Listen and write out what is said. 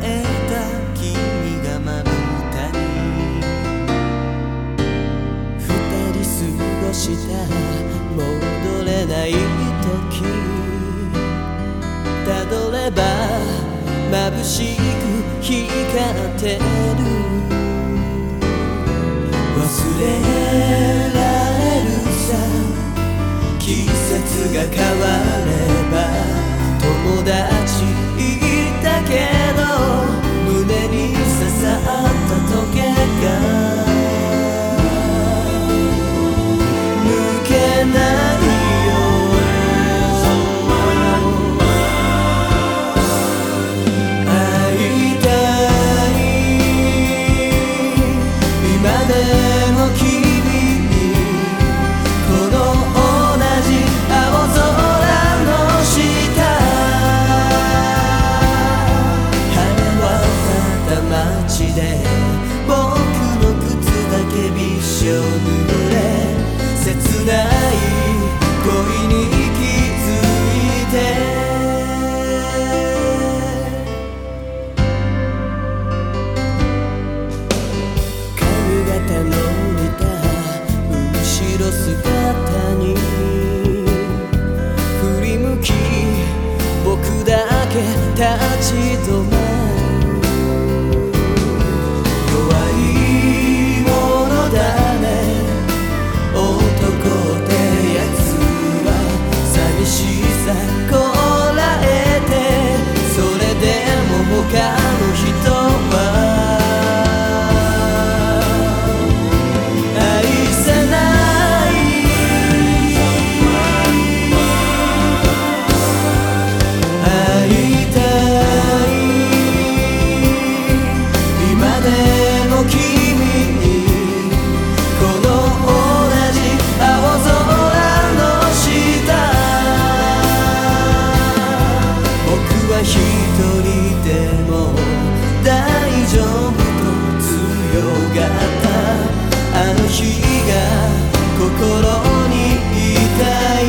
君がまぶたに二人過ごしちゃ戻れない時たどれば眩しく光ってる忘れられるさ季節が変われば友達いたけど切ない恋に気づいて。姿の似た後ろ姿が心に痛い